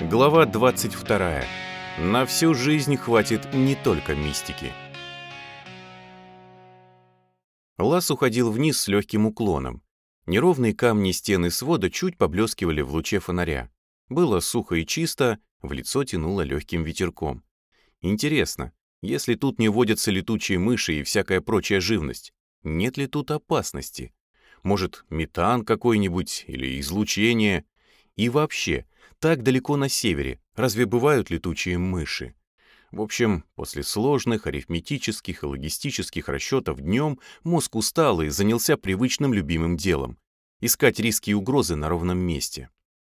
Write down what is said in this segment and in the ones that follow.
Глава 22. На всю жизнь хватит не только мистики. Лаз уходил вниз с легким уклоном. Неровные камни стены свода чуть поблескивали в луче фонаря. Было сухо и чисто, в лицо тянуло легким ветерком. Интересно, если тут не водятся летучие мыши и всякая прочая живность, нет ли тут опасности? Может, метан какой-нибудь или излучение? И вообще, так далеко на севере, разве бывают летучие мыши? В общем, после сложных арифметических и логистических расчетов днем мозг устал и занялся привычным любимым делом — искать риски и угрозы на ровном месте.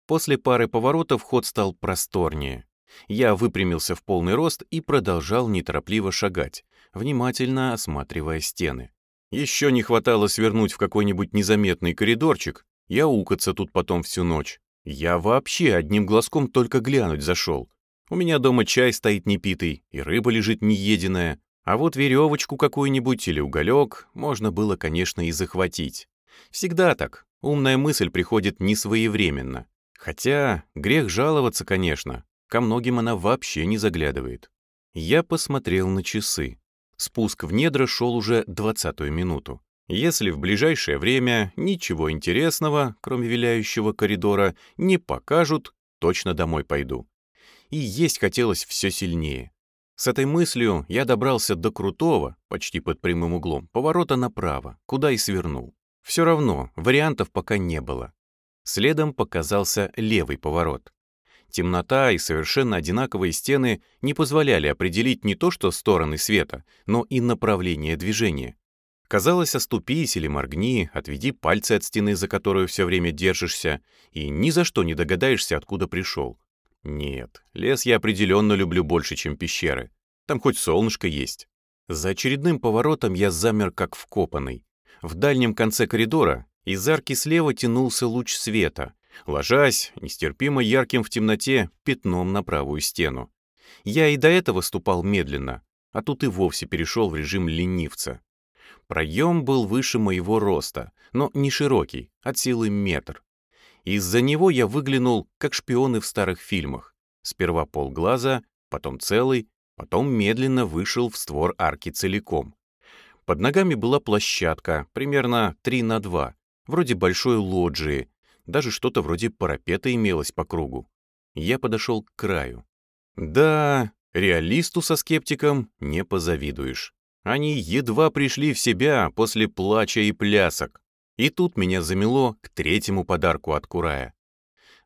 После пары поворотов ход стал просторнее. Я выпрямился в полный рост и продолжал неторопливо шагать, внимательно осматривая стены. Еще не хватало свернуть в какой-нибудь незаметный коридорчик и аукаться тут потом всю ночь. Я вообще одним глазком только глянуть зашел. У меня дома чай стоит непитый, и рыба лежит нееденная, а вот веревочку какую-нибудь или уголек можно было, конечно, и захватить. Всегда так, умная мысль приходит не своевременно. Хотя грех жаловаться, конечно, ко многим она вообще не заглядывает. Я посмотрел на часы. Спуск в недра шел уже двадцатую минуту. Если в ближайшее время ничего интересного, кроме виляющего коридора, не покажут, точно домой пойду. И есть хотелось все сильнее. С этой мыслью я добрался до крутого, почти под прямым углом, поворота направо, куда и свернул. Все равно, вариантов пока не было. Следом показался левый поворот. Темнота и совершенно одинаковые стены не позволяли определить не то что стороны света, но и направление движения. Казалось, оступись или моргни, отведи пальцы от стены, за которую все время держишься, и ни за что не догадаешься, откуда пришел. Нет, лес я определенно люблю больше, чем пещеры. Там хоть солнышко есть. За очередным поворотом я замер как вкопанный. В дальнем конце коридора из арки слева тянулся луч света, ложась, нестерпимо ярким в темноте, пятном на правую стену. Я и до этого ступал медленно, а тут и вовсе перешел в режим ленивца. Проем был выше моего роста, но не широкий, от силы метр. Из-за него я выглянул, как шпионы в старых фильмах. Сперва полглаза, потом целый, потом медленно вышел в створ арки целиком. Под ногами была площадка, примерно 3 на 2, вроде большой лоджии, даже что-то вроде парапета имелось по кругу. Я подошел к краю. Да, реалисту со скептиком не позавидуешь. Они едва пришли в себя после плача и плясок. И тут меня замело к третьему подарку от Курая.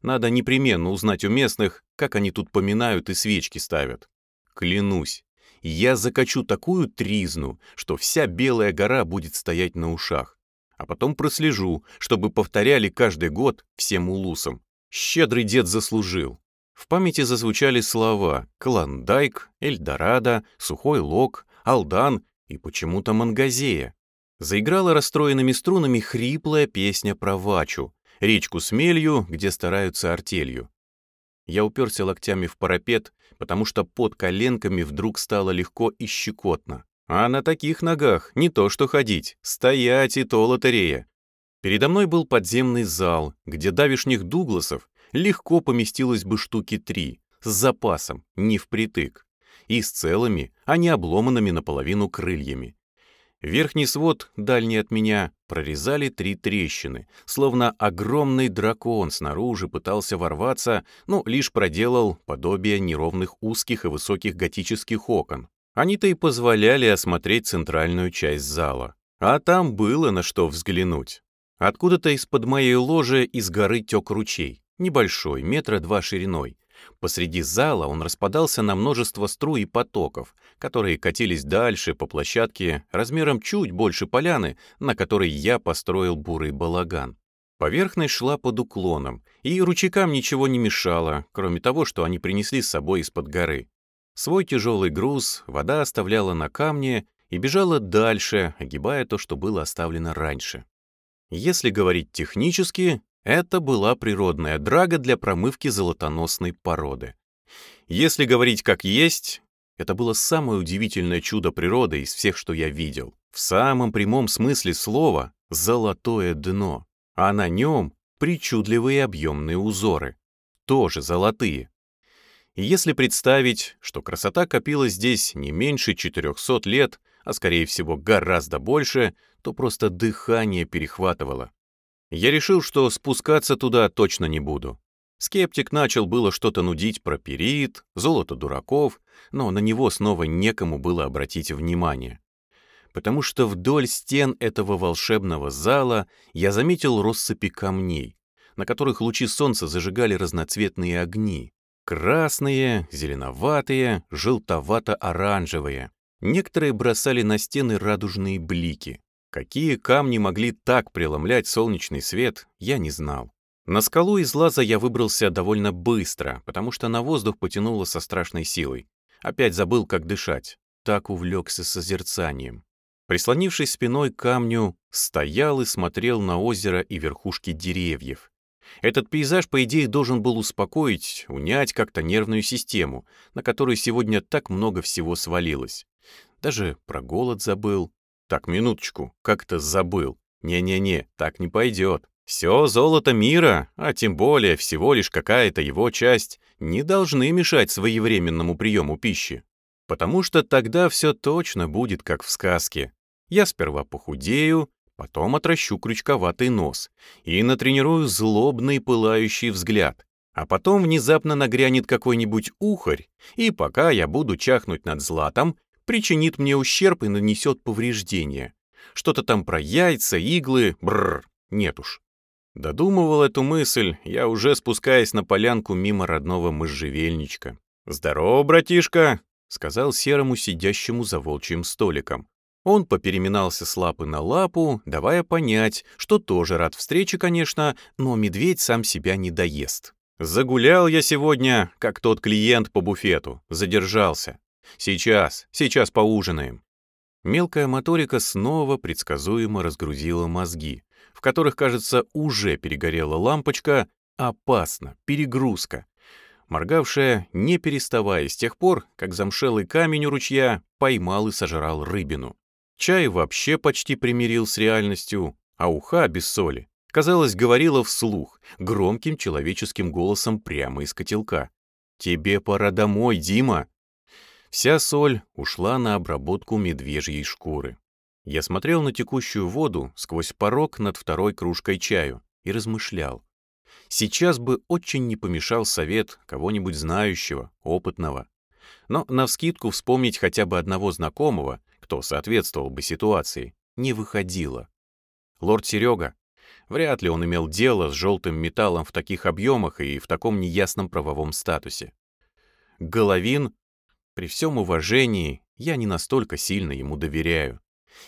Надо непременно узнать у местных, как они тут поминают и свечки ставят. Клянусь, я закачу такую тризну, что вся Белая гора будет стоять на ушах. А потом прослежу, чтобы повторяли каждый год всем улусам. Щедрый дед заслужил. В памяти зазвучали слова «Клондайк», «Эльдорадо», «Сухой лог», Алдан и почему-то Мангазея. Заиграла расстроенными струнами хриплая песня про Вачу, речку Смелью, где стараются артелью. Я уперся локтями в парапет, потому что под коленками вдруг стало легко и щекотно. А на таких ногах не то что ходить, стоять и то лотерея. Передо мной был подземный зал, где давишних Дугласов легко поместилось бы штуки три, с запасом, не впритык и с целыми, а не обломанными наполовину крыльями. Верхний свод, дальний от меня, прорезали три трещины, словно огромный дракон снаружи пытался ворваться, но лишь проделал подобие неровных узких и высоких готических окон. Они-то и позволяли осмотреть центральную часть зала. А там было на что взглянуть. Откуда-то из-под моей ложи из горы тек ручей, небольшой, метра два шириной, Посреди зала он распадался на множество струй и потоков, которые катились дальше по площадке размером чуть больше поляны, на которой я построил бурый балаган. Поверхность шла под уклоном, и ручейкам ничего не мешало, кроме того, что они принесли с собой из-под горы. Свой тяжелый груз вода оставляла на камне и бежала дальше, огибая то, что было оставлено раньше. Если говорить технически, это была природная драга для промывки золотоносной породы. Если говорить как есть, это было самое удивительное чудо природы из всех, что я видел. В самом прямом смысле слова «золотое дно», а на нем причудливые объемные узоры. Тоже золотые, если представить, что красота копилась здесь не меньше 400 лет, а скорее всего гораздо больше, то просто дыхание перехватывало. Я решил, что спускаться туда точно не буду. Скептик начал было что-то нудить про перит, золото дураков, но на него снова некому было обратить внимание. Потому что вдоль стен этого волшебного зала я заметил россыпи камней, на которых лучи солнца зажигали разноцветные огни. Красные, зеленоватые, желтовато-оранжевые. Некоторые бросали на стены радужные блики. Какие камни могли так преломлять солнечный свет, я не знал. На скалу из лаза я выбрался довольно быстро, потому что на воздух потянуло со страшной силой. Опять забыл, как дышать. Так увлекся созерцанием. Прислонившись спиной к камню, стоял и смотрел на озеро и верхушки деревьев. Этот пейзаж, по идее, должен был успокоить, унять как-то нервную систему, на которую сегодня так много всего свалилось. Даже про голод забыл. Так, минуточку, как-то забыл. Не-не-не, так не пойдет. Все золото мира, а тем более всего лишь какая-то его часть, не должны мешать своевременному приему пищи. Потому что тогда все точно будет как в сказке. Я сперва похудею, потом отращу крючковатый нос и натренирую злобный пылающий взгляд, а потом внезапно нагрянет какой-нибудь ухарь, и пока я буду чахнуть над златом, причинит мне ущерб и нанесет повреждения. Что-то там про яйца, иглы, бррр, нет уж. Додумывал эту мысль, я уже спускаясь на полянку мимо родного можжевельничка. «Здорово, братишка!» — сказал серому, сидящему за волчьим столиком. Он попереминался с лапы на лапу, давая понять, что тоже рад встрече, конечно, но медведь сам себя не доест. «Загулял я сегодня, как тот клиент по буфету, задержался. Сейчас, сейчас поужинаем». Мелкая моторика снова предсказуемо разгрузила мозги, в которых, кажется, уже перегорела лампочка, опасно, перегрузка, моргавшая, не переставая с тех пор, как замшелый камень у ручья поймал и сожрал рыбину. Чай вообще почти примирил с реальностью, а уха без соли, казалось, говорила вслух, громким человеческим голосом прямо из котелка. «Тебе пора домой, Дима!» Вся соль ушла на обработку медвежьей шкуры. Я смотрел на текущую воду сквозь порог над второй кружкой чаю и размышлял. Сейчас бы очень не помешал совет кого-нибудь знающего, опытного. Но навскидку вспомнить хотя бы одного знакомого, кто соответствовал бы ситуации, не выходило. Лорд Серега, вряд ли он имел дело с желтым металлом в таких объемах и в таком неясном правовом статусе. Головин, при всем уважении, я не настолько сильно ему доверяю.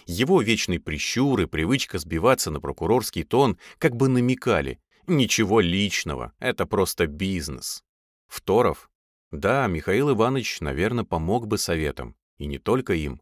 Его вечный прищур и привычка сбиваться на прокурорский тон как бы намекали. Ничего личного, это просто бизнес. Второв? Да, Михаил Иванович, наверное, помог бы советам. И не только им.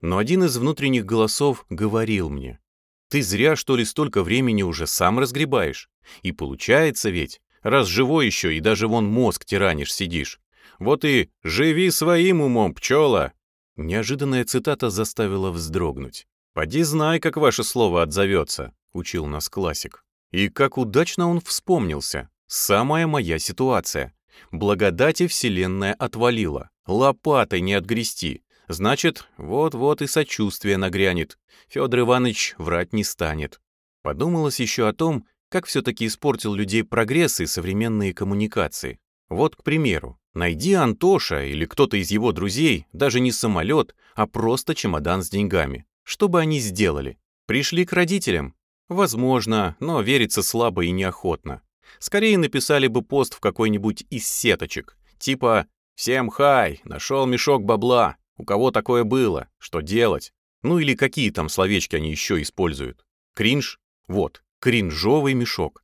Но один из внутренних голосов говорил мне, «Ты зря, что ли, столько времени уже сам разгребаешь? И получается ведь, раз живой еще и даже вон мозг тиранишь сидишь. Вот и живи своим умом, пчела!» Неожиданная цитата заставила вздрогнуть. «Поди знай, как ваше слово отзовется», — учил нас классик. И как удачно он вспомнился. Самая моя ситуация. Благодати вселенная отвалила. Лопатой не отгрести. Значит, вот-вот и сочувствие нагрянет. Федор Иванович врать не станет. Подумалось еще о том, как все-таки испортил людей прогресс и современные коммуникации. Вот, к примеру, найди Антоша или кто-то из его друзей, даже не самолет, а просто чемодан с деньгами. Что бы они сделали? Пришли к родителям? Возможно, но верится слабо и неохотно. Скорее написали бы пост в какой-нибудь из сеточек, типа «Всем хай, нашел мешок бабла, у кого такое было? Что делать? Ну или какие там словечки они еще используют? Кринж? Вот, кринжовый мешок.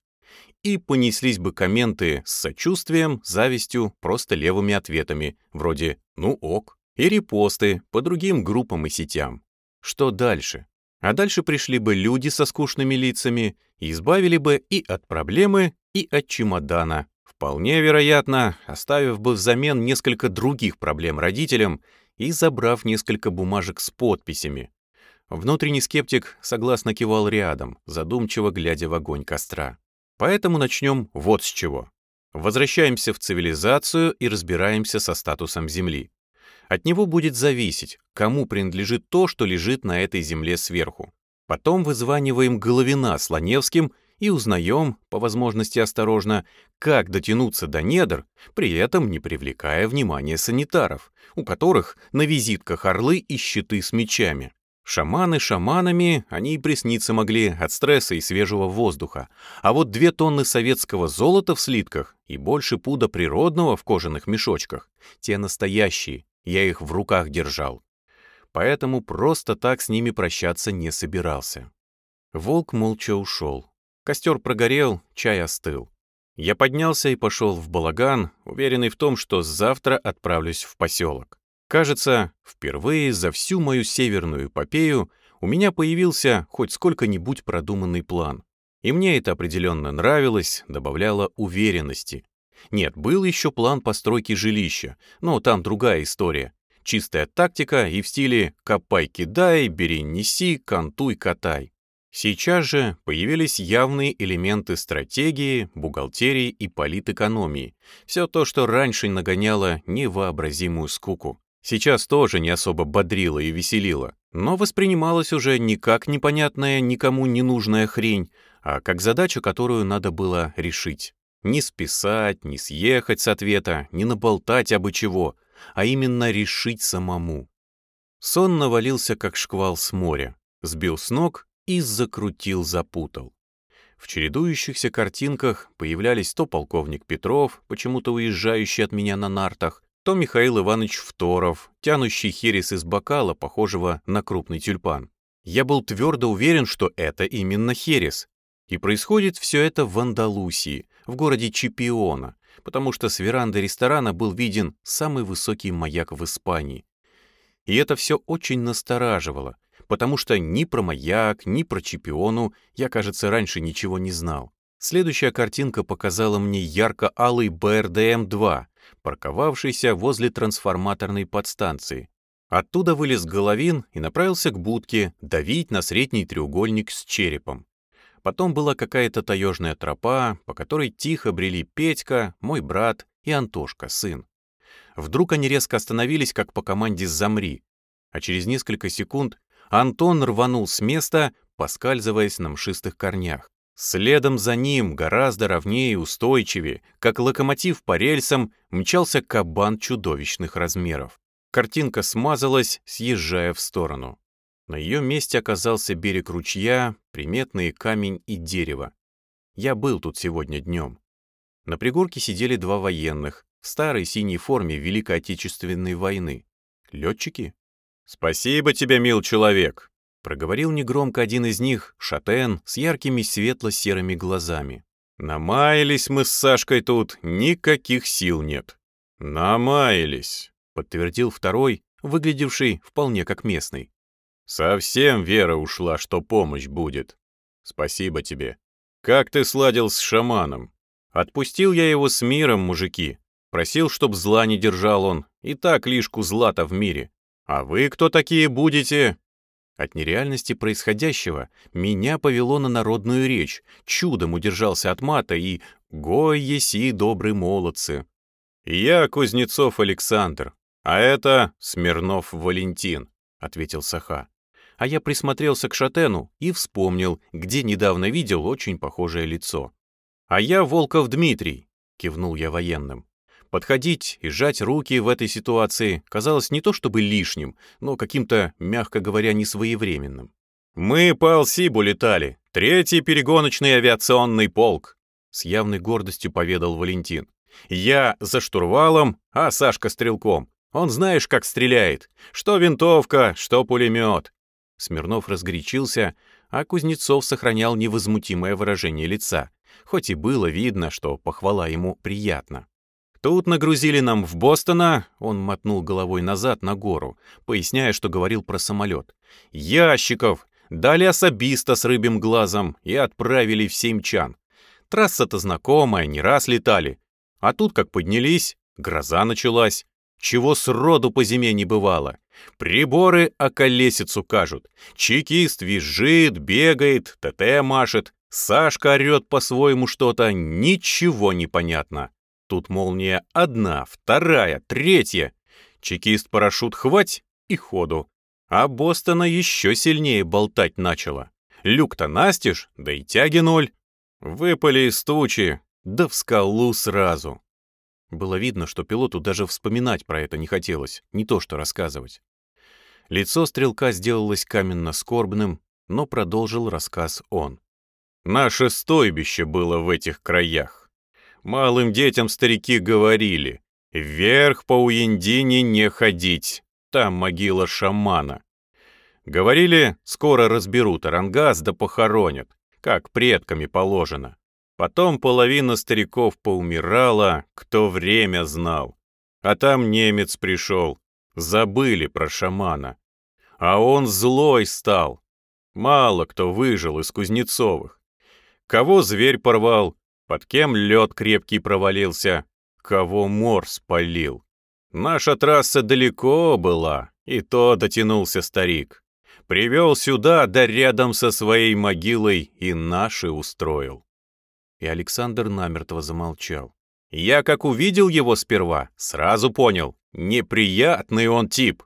И понеслись бы комменты с сочувствием, завистью, просто левыми ответами, вроде «ну ок», и репосты по другим группам и сетям. Что дальше? А дальше пришли бы люди со скучными лицами и избавили бы и от проблемы, и от чемодана. Вполне вероятно, оставив бы взамен несколько других проблем родителям и забрав несколько бумажек с подписями. Внутренний скептик согласно кивал рядом, задумчиво глядя в огонь костра. Поэтому начнем вот с чего. Возвращаемся в цивилизацию и разбираемся со статусом Земли. От него будет зависеть, кому принадлежит то, что лежит на этой земле сверху. Потом вызваниваем Головина с Ланевским и узнаем, по возможности осторожно, как дотянуться до недр, при этом не привлекая внимания санитаров, у которых на визитках орлы и щиты с мечами. Шаманы шаманами, они и присниться могли от стресса и свежего воздуха, а вот две тонны советского золота в слитках и больше пуда природного в кожаных мешочках, те настоящие, я их в руках держал поэтому просто так с ними прощаться не собирался. Волк молча ушел. Костер прогорел, чай остыл. Я поднялся и пошел в балаган, уверенный в том, что завтра отправлюсь в поселок. Кажется, впервые за всю мою северную эпопею у меня появился хоть сколько-нибудь продуманный план. И мне это определенно нравилось, добавляло уверенности. Нет, был еще план постройки жилища, но там другая история. Чистая тактика и в стиле «копай-кидай», «бери-неси», «кантуй-катай». Сейчас же появились явные элементы стратегии, бухгалтерии и политэкономии. Все то, что раньше нагоняло невообразимую скуку. Сейчас тоже не особо бодрило и веселило, но воспринималось уже не как непонятная, никому не нужная хрень, а как задача, которую надо было решить. Не списать, не съехать с ответа, не наболтать абы чего — а именно решить самому. Сон навалился, как шквал с моря, сбил с ног и закрутил, запутал. В чередующихся картинках появлялись то полковник Петров, почему-то уезжающий от меня на нартах, то Михаил Иванович Второв, тянущий херес из бокала, похожего на крупный тюльпан. Я был твердо уверен, что это именно херес. И происходит все это в Андалусии, в городе Чипиона, потому что с веранды ресторана был виден самый высокий маяк в Испании. И это все очень настораживало, потому что ни про маяк, ни про чемпиону я, кажется, раньше ничего не знал. Следующая картинка показала мне ярко-алый БРДМ-2, парковавшийся возле трансформаторной подстанции. Оттуда вылез Головин и направился к будке давить на средний треугольник с черепом. Потом была какая-то таежная тропа, по которой тихо брели Петька, мой брат и Антошка, сын. Вдруг они резко остановились, как по команде «Замри», а через несколько секунд Антон рванул с места, поскальзываясь на мшистых корнях. Следом за ним, гораздо ровнее и устойчивее, как локомотив по рельсам, мчался кабан чудовищных размеров. Картинка смазалась, съезжая в сторону. На ее месте оказался берег ручья, приметные камень и дерево. Я был тут сегодня днем. На пригорке сидели два военных в старой синей форме Великой Отечественной войны. Летчики? «Спасибо тебе, мил человек!» Проговорил негромко один из них, шатен, с яркими светло-серыми глазами. «Намаялись мы с Сашкой тут, никаких сил нет». «Намаялись», — подтвердил второй, выглядевший вполне как местный. Совсем вера ушла, что помощь будет. Спасибо тебе. Как ты сладил с шаманом? Отпустил я его с миром, мужики. Просил, чтоб зла не держал он. И так лишку злата в мире. А вы кто такие будете? От нереальности происходящего меня повело на народную речь, чудом удержался от мата и «Гой еси, добрые молодцы». «Я Кузнецов Александр, а это Смирнов Валентин», — ответил Саха а я присмотрелся к Шатену и вспомнил, где недавно видел очень похожее лицо. «А я Волков Дмитрий», — кивнул я военным. Подходить и сжать руки в этой ситуации казалось не то чтобы лишним, но каким-то, мягко говоря, несвоевременным. «Мы по Алсибу летали, третий перегоночный авиационный полк», с явной гордостью поведал Валентин. «Я за штурвалом, а Сашка стрелком. Он знаешь, как стреляет. Что винтовка, что пулемет. Смирнов разгорячился, а Кузнецов сохранял невозмутимое выражение лица, хоть и было видно, что похвала ему приятна. «Тут нагрузили нам в Бостона», — он мотнул головой назад на гору, поясняя, что говорил про самолет. «Ящиков! Дали особиста с рыбьим глазом и отправили в Семчан. Трасса-то знакомая, не раз летали. А тут как поднялись, гроза началась. Чего сроду по зиме не бывало. Приборы околесицу кажут. Чекист визжит, бегает, ТТ машет. Сашка орет по-своему что-то, ничего не понятно. Тут молния одна, вторая, третья. Чекист-парашют хвать и ходу. А Бостона еще сильнее болтать начала. Люк-то настежь, да и тяги ноль. Выпали из тучи, да в скалу сразу. Было видно, что пилоту даже вспоминать про это не хотелось, не то что рассказывать. Лицо стрелка сделалось каменно-скорбным, но продолжил рассказ он. «Наше стойбище было в этих краях. Малым детям старики говорили, вверх по Уендине не ходить, там могила шамана. Говорили, скоро разберут Арангас да похоронят, как предками положено. Потом половина стариков поумирала, кто время знал. А там немец пришел, забыли про шамана. А он злой стал. Мало кто выжил из Кузнецовых. Кого зверь порвал, под кем лед крепкий провалился, кого мор спалил. Наша трасса далеко была, и то дотянулся старик. Привел сюда, да рядом со своей могилой и наши устроил. И Александр намертво замолчал. Я как увидел его сперва, сразу понял, неприятный он тип.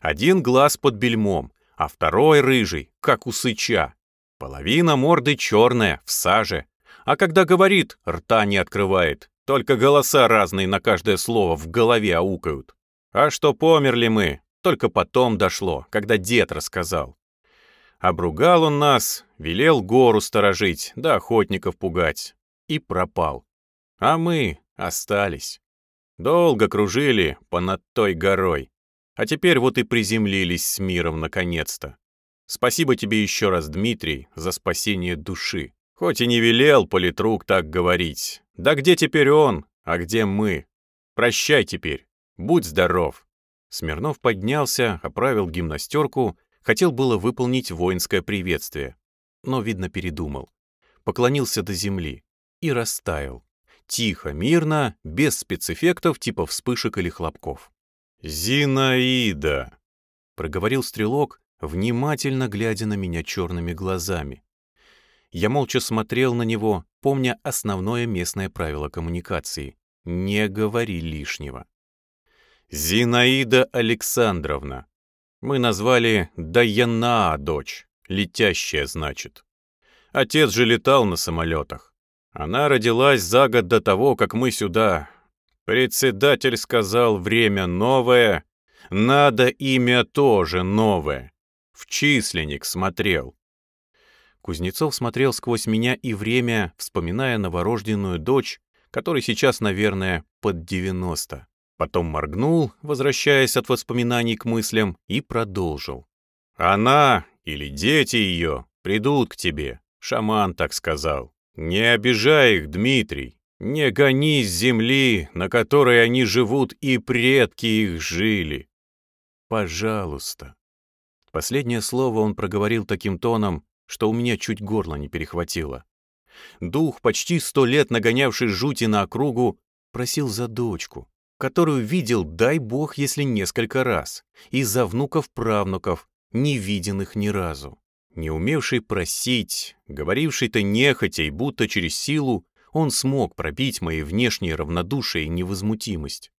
Один глаз под бельмом, а второй рыжий, как у сыча. Половина морды черная, в саже. А когда говорит, рта не открывает. Только голоса разные на каждое слово в голове аукают. А что померли мы, только потом дошло, когда дед рассказал. Обругал он нас, велел гору сторожить, да охотников пугать. И пропал. А мы остались. Долго кружили понад той горой. А теперь вот и приземлились с миром наконец-то. Спасибо тебе еще раз, Дмитрий, за спасение души. Хоть и не велел политрук так говорить. Да где теперь он, а где мы? Прощай теперь. Будь здоров. Смирнов поднялся, оправил гимнастерку, хотел было выполнить воинское приветствие, но, видно, передумал. Поклонился до земли и растаял. Тихо, мирно, без спецэффектов типа вспышек или хлопков. «Зинаида!» — проговорил стрелок, внимательно глядя на меня черными глазами. Я молча смотрел на него, помня основное местное правило коммуникации — не говори лишнего. Зинаида Александровна. Мы назвали Даяна дочь, летящая, значит. Отец же летал на самолетах. Она родилась за год до того, как мы сюда. Председатель сказал, время новое, надо имя тоже новое. В численник смотрел. Кузнецов смотрел сквозь меня и время, вспоминая новорожденную дочь, которой сейчас, наверное, под девяносто. Потом моргнул, возвращаясь от воспоминаний к мыслям, и продолжил. «Она или дети ее придут к тебе», — шаман так сказал. «Не обижай их, Дмитрий, не гони с земли, на которой они живут, и предки их жили. Пожалуйста». Последнее слово он проговорил таким тоном, что у меня чуть горло не перехватило. Дух, почти сто лет нагонявший жути на округу, просил за дочку, которую видел, дай бог, если несколько раз, из-за внуков-правнуков, не виденных ни разу. Не умевший просить, говоривший-то нехотя и будто через силу, он смог пробить мои внешние равнодушие и невозмутимость.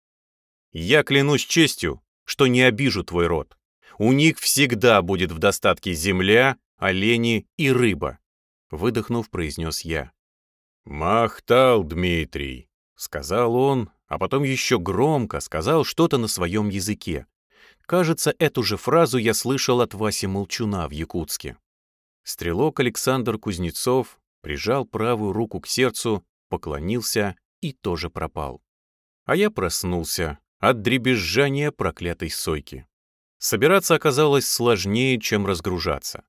«Я клянусь честью, что не обижу твой род. У них всегда будет в достатке земля, олени и рыба», выдохнув, произнес я. «Махтал, Дмитрий», — сказал он, а потом еще громко сказал что-то на своем языке. Кажется, эту же фразу я слышал от Васи Молчуна в Якутске. Стрелок Александр Кузнецов прижал правую руку к сердцу, поклонился и тоже пропал. А я проснулся от дребезжания проклятой сойки. Собираться оказалось сложнее, чем разгружаться.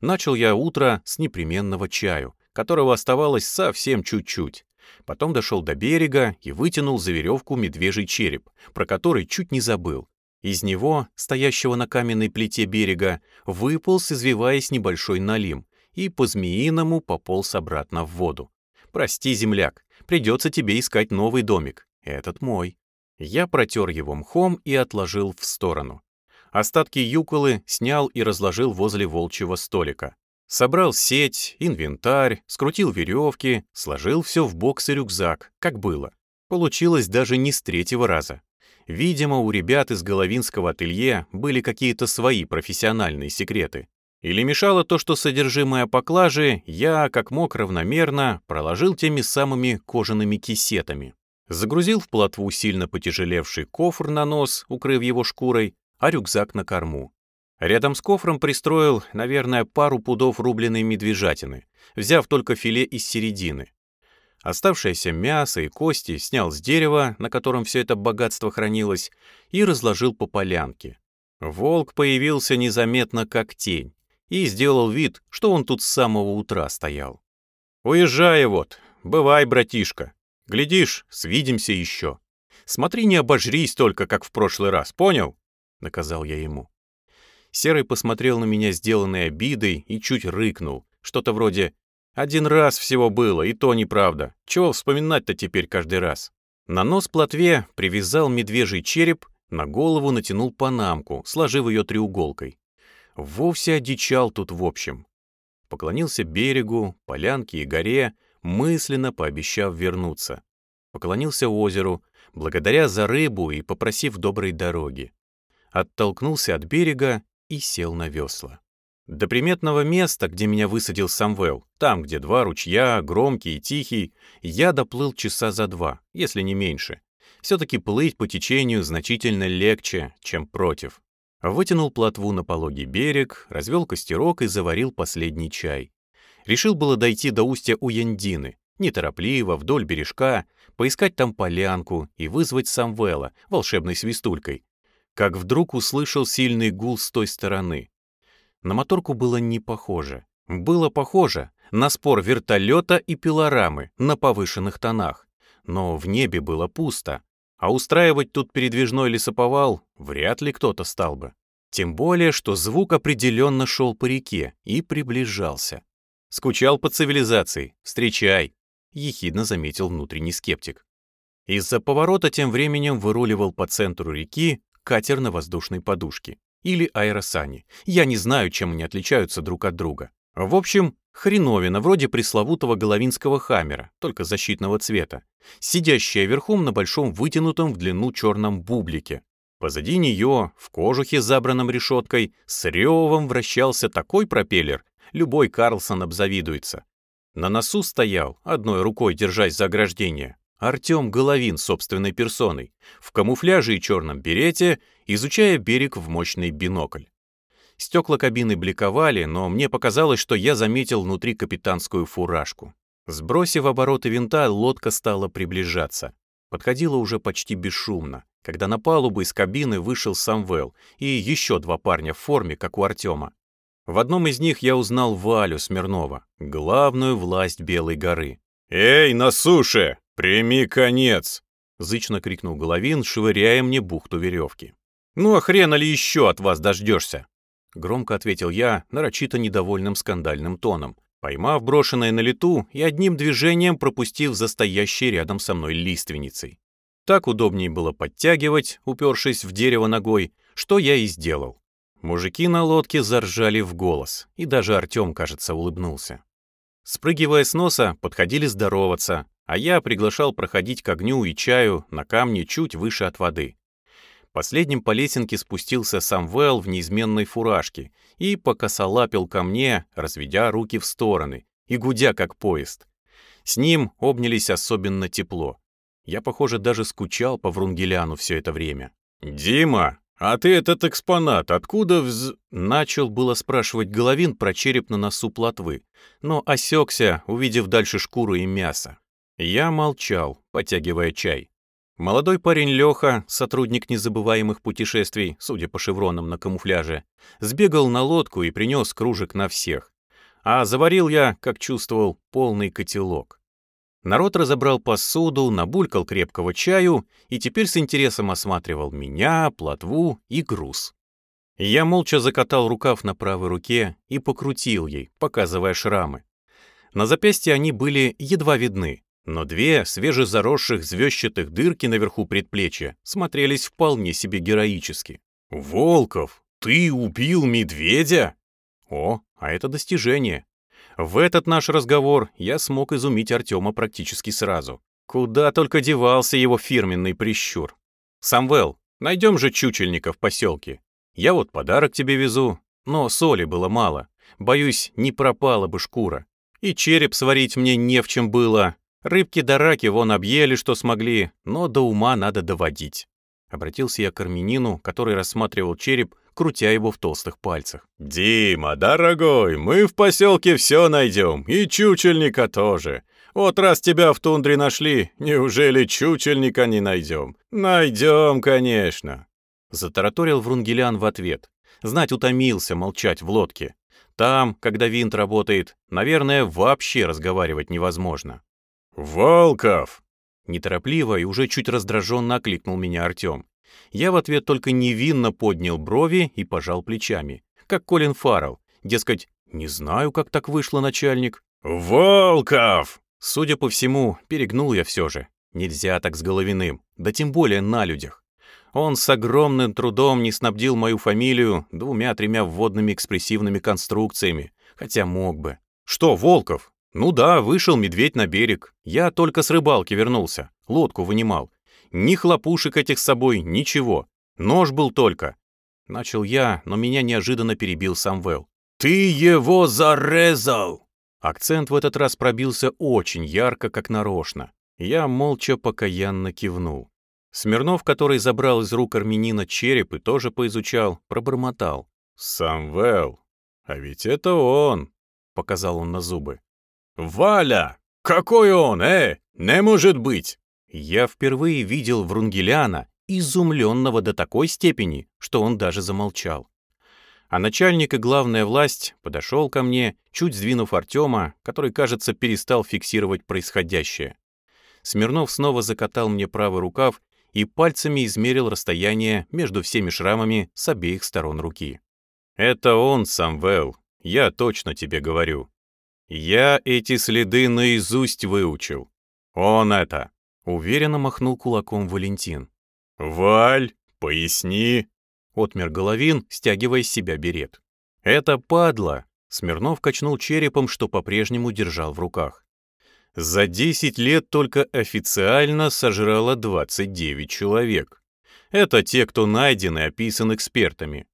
Начал я утро с непременного чаю, которого оставалось совсем чуть-чуть, Потом дошел до берега и вытянул за веревку медвежий череп, про который чуть не забыл. Из него, стоящего на каменной плите берега, выполз, извиваясь небольшой налим, и по-змеиному пополз обратно в воду. «Прости, земляк, придется тебе искать новый домик. Этот мой». Я протер его мхом и отложил в сторону. Остатки юколы снял и разложил возле волчьего столика. Собрал сеть, инвентарь, скрутил веревки, сложил все в бокс и рюкзак, как было. Получилось даже не с третьего раза. Видимо, у ребят из Головинского ателье были какие-то свои профессиональные секреты. Или мешало то, что содержимое поклажи я, как мог равномерно, проложил теми самыми кожаными кисетами. Загрузил в плотву сильно потяжелевший кофр на нос, укрыв его шкурой, а рюкзак на корму. Рядом с кофром пристроил, наверное, пару пудов рубленой медвежатины, взяв только филе из середины. Оставшееся мясо и кости снял с дерева, на котором все это богатство хранилось, и разложил по полянке. Волк появился незаметно, как тень, и сделал вид, что он тут с самого утра стоял. «Уезжай вот, бывай, братишка. Глядишь, свидимся еще. Смотри, не обожрись только, как в прошлый раз, понял?» — наказал я ему. Серый посмотрел на меня сделанной обидой и чуть рыкнул, что-то вроде один раз всего было, и то неправда. Чего вспоминать-то теперь каждый раз? На нос плотве привязал медвежий череп, на голову натянул панамку, сложив ее треуголкой. Вовсе одичал тут в общем. Поклонился берегу, полянке и горе, мысленно пообещав вернуться. Поклонился озеру, благодаря за рыбу и попросив доброй дороги. Оттолкнулся от берега и сел на весла. До приметного места, где меня высадил Самвел, там, где два ручья, громкий и тихий, я доплыл часа за два, если не меньше. Все-таки плыть по течению значительно легче, чем против. Вытянул плотву на пологий берег, развел костерок и заварил последний чай. Решил было дойти до устья у Яндины, неторопливо, вдоль бережка, поискать там полянку и вызвать Самвела волшебной свистулькой. Как вдруг услышал сильный гул с той стороны. На моторку было не похоже. Было похоже на спор вертолета и пилорамы на повышенных тонах. Но в небе было пусто, а устраивать тут передвижной лесоповал вряд ли кто-то стал бы. Тем более, что звук определенно шел по реке и приближался. «Скучал по цивилизации? Встречай!» — ехидно заметил внутренний скептик. Из-за поворота тем временем выруливал по центру реки катер на воздушной подушке или аэросани. Я не знаю, чем они отличаются друг от друга. В общем, хреновина, вроде пресловутого головинского хаммера, только защитного цвета, сидящая верхом на большом вытянутом в длину черном бублике. Позади нее, в кожухе, забранном решеткой, с ревом вращался такой пропеллер, любой Карлсон обзавидуется. На носу стоял, одной рукой держась за ограждение, Артем Головин собственной персоной, в камуфляже и черном берете, изучая берег в мощный бинокль. Стекла кабины бликовали, но мне показалось, что я заметил внутри капитанскую фуражку. Сбросив обороты винта, лодка стала приближаться. Подходила уже почти бесшумно, когда на палубу из кабины вышел Самвел и еще два парня в форме, как у Артема. В одном из них я узнал Валю Смирнова, главную власть Белой горы. «Эй, на суше!» «Прими конец!» — зычно крикнул Головин, швыряя мне бухту веревки. «Ну а хрена ли еще от вас дождешься?» Громко ответил я, нарочито недовольным скандальным тоном, поймав брошенное на лету и одним движением пропустив за рядом со мной лиственницей. Так удобнее было подтягивать, упершись в дерево ногой, что я и сделал. Мужики на лодке заржали в голос, и даже Артем, кажется, улыбнулся. Спрыгивая с носа, подходили здороваться, а я приглашал проходить к огню и чаю на камне чуть выше от воды. Последним по лесенке спустился Самвел в неизменной фуражке и покосолапил ко мне, разведя руки в стороны и гудя как поезд. С ним обнялись особенно тепло. Я, похоже, даже скучал по Врунгеляну все это время. «Дима, а ты этот экспонат откуда вз...» Начал было спрашивать Головин про череп на носу плотвы, но осекся, увидев дальше шкуру и мясо. Я молчал, потягивая чай. Молодой парень Леха, сотрудник незабываемых путешествий, судя по шевронам на камуфляже, сбегал на лодку и принес кружек на всех. А заварил я, как чувствовал, полный котелок. Народ разобрал посуду, набулькал крепкого чаю и теперь с интересом осматривал меня, плотву и груз. Я молча закатал рукав на правой руке и покрутил ей, показывая шрамы. На запястье они были едва видны, но две свежезаросших звездчатых дырки наверху предплечья смотрелись вполне себе героически. «Волков, ты убил медведя?» О, а это достижение. В этот наш разговор я смог изумить Артема практически сразу. Куда только девался его фирменный прищур. «Самвел, найдем же чучельника в поселке. Я вот подарок тебе везу, но соли было мало. Боюсь, не пропала бы шкура. И череп сварить мне не в чем было. Рыбки да раки вон объели, что смогли, но до ума надо доводить». Обратился я к армянину, который рассматривал череп, крутя его в толстых пальцах. «Дима, дорогой, мы в поселке все найдем, и чучельника тоже. Вот раз тебя в тундре нашли, неужели чучельника не найдем? Найдем, конечно!» Затараторил Врунгелян в ответ. Знать утомился молчать в лодке. Там, когда винт работает, наверное, вообще разговаривать невозможно. «Волков!» Неторопливо и уже чуть раздраженно окликнул меня Артем. Я в ответ только невинно поднял брови и пожал плечами, как Колин Фаррелл, дескать, не знаю, как так вышло, начальник. «Волков!» Судя по всему, перегнул я все же. Нельзя так с Головиным, да тем более на людях. Он с огромным трудом не снабдил мою фамилию двумя-тремя вводными экспрессивными конструкциями, хотя мог бы. Что, Волков, «Ну да, вышел медведь на берег. Я только с рыбалки вернулся, лодку вынимал. Ни хлопушек этих с собой, ничего. Нож был только». Начал я, но меня неожиданно перебил Самвел. «Ты его зарезал!» Акцент в этот раз пробился очень ярко, как нарочно. Я молча покаянно кивнул. Смирнов, который забрал из рук армянина череп и тоже поизучал, пробормотал. «Самвел, а ведь это он!» — показал он на зубы. «Валя! Какой он, э? Не может быть!» Я впервые видел Врунгеляна, изумленного до такой степени, что он даже замолчал. А начальник и главная власть подошел ко мне, чуть сдвинув Артема, который, кажется, перестал фиксировать происходящее. Смирнов снова закатал мне правый рукав и пальцами измерил расстояние между всеми шрамами с обеих сторон руки. «Это он, Самвел, я точно тебе говорю. Я эти следы наизусть выучил. Он это. Уверенно махнул кулаком Валентин. «Валь, поясни!» Отмер Головин, стягивая с себя берет. «Это падла!» Смирнов качнул черепом, что по-прежнему держал в руках. За 10 лет только официально сожрало 29 человек. Это те, кто найден и описан экспертами.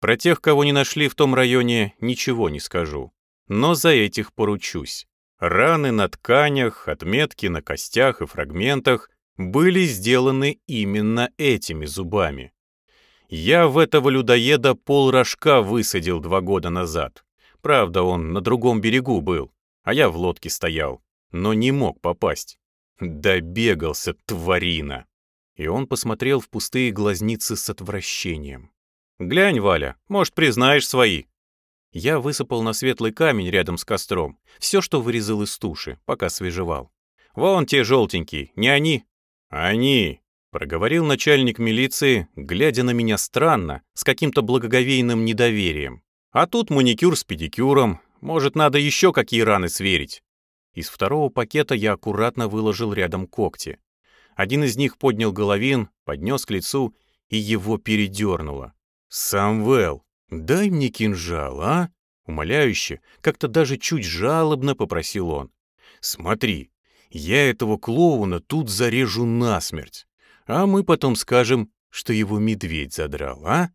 Про тех, кого не нашли в том районе, ничего не скажу но за этих поручусь. Раны на тканях, отметки на костях и фрагментах были сделаны именно этими зубами. Я в этого людоеда пол рожка высадил два года назад. Правда, он на другом берегу был, а я в лодке стоял, но не мог попасть. Добегался, тварина. И он посмотрел в пустые глазницы с отвращением. «Глянь, Валя, может, признаешь свои?» Я высыпал на светлый камень рядом с костром все, что вырезал из туши, пока свежевал. «Вон те желтенькие, не они?» «Они!» — проговорил начальник милиции, глядя на меня странно, с каким-то благоговейным недоверием. «А тут маникюр с педикюром. Может, надо еще какие раны сверить?» Из второго пакета я аккуратно выложил рядом когти. Один из них поднял головин, поднес к лицу, и его передернуло. «Самвел!» «Дай мне кинжал, а?» Умоляюще, как-то даже чуть жалобно попросил он. «Смотри, я этого клоуна тут зарежу насмерть, а мы потом скажем, что его медведь задрал, а?»